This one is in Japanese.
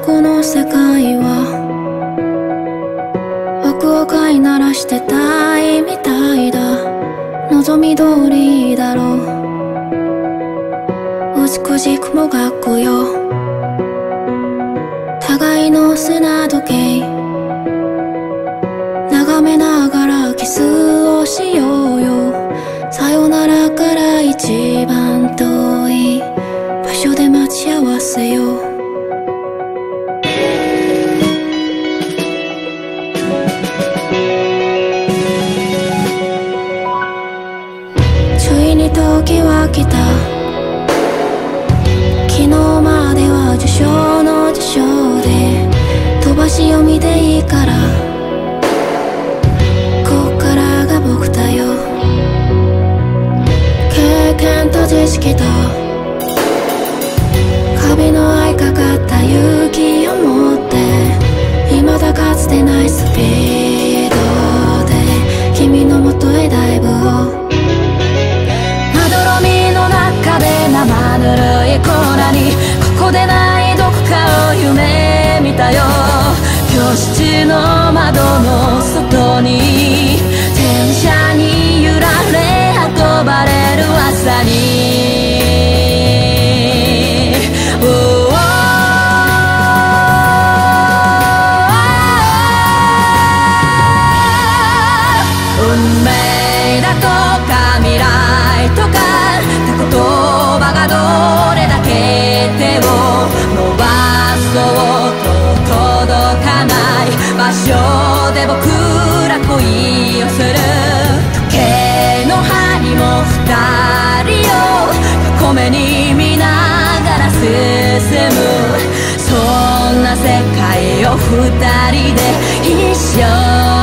この世界は僕を飼いならしてたいみたいだ。望み通りだろう。美しくもがくよ互いの砂時計。眺めながらキスをしようよ。さよならから一番遠い場所で待ち合わせよつ時は来た。昨日までは受賞の受賞。ぬるい粉にここでないどこかを夢見たよ。教室の窓の外に。電車に揺られ運ばれる朝に。Oh, oh, 運命で僕ら恋をする。時計の針も二人を横目に見ながら進むそんな世界を二人で一生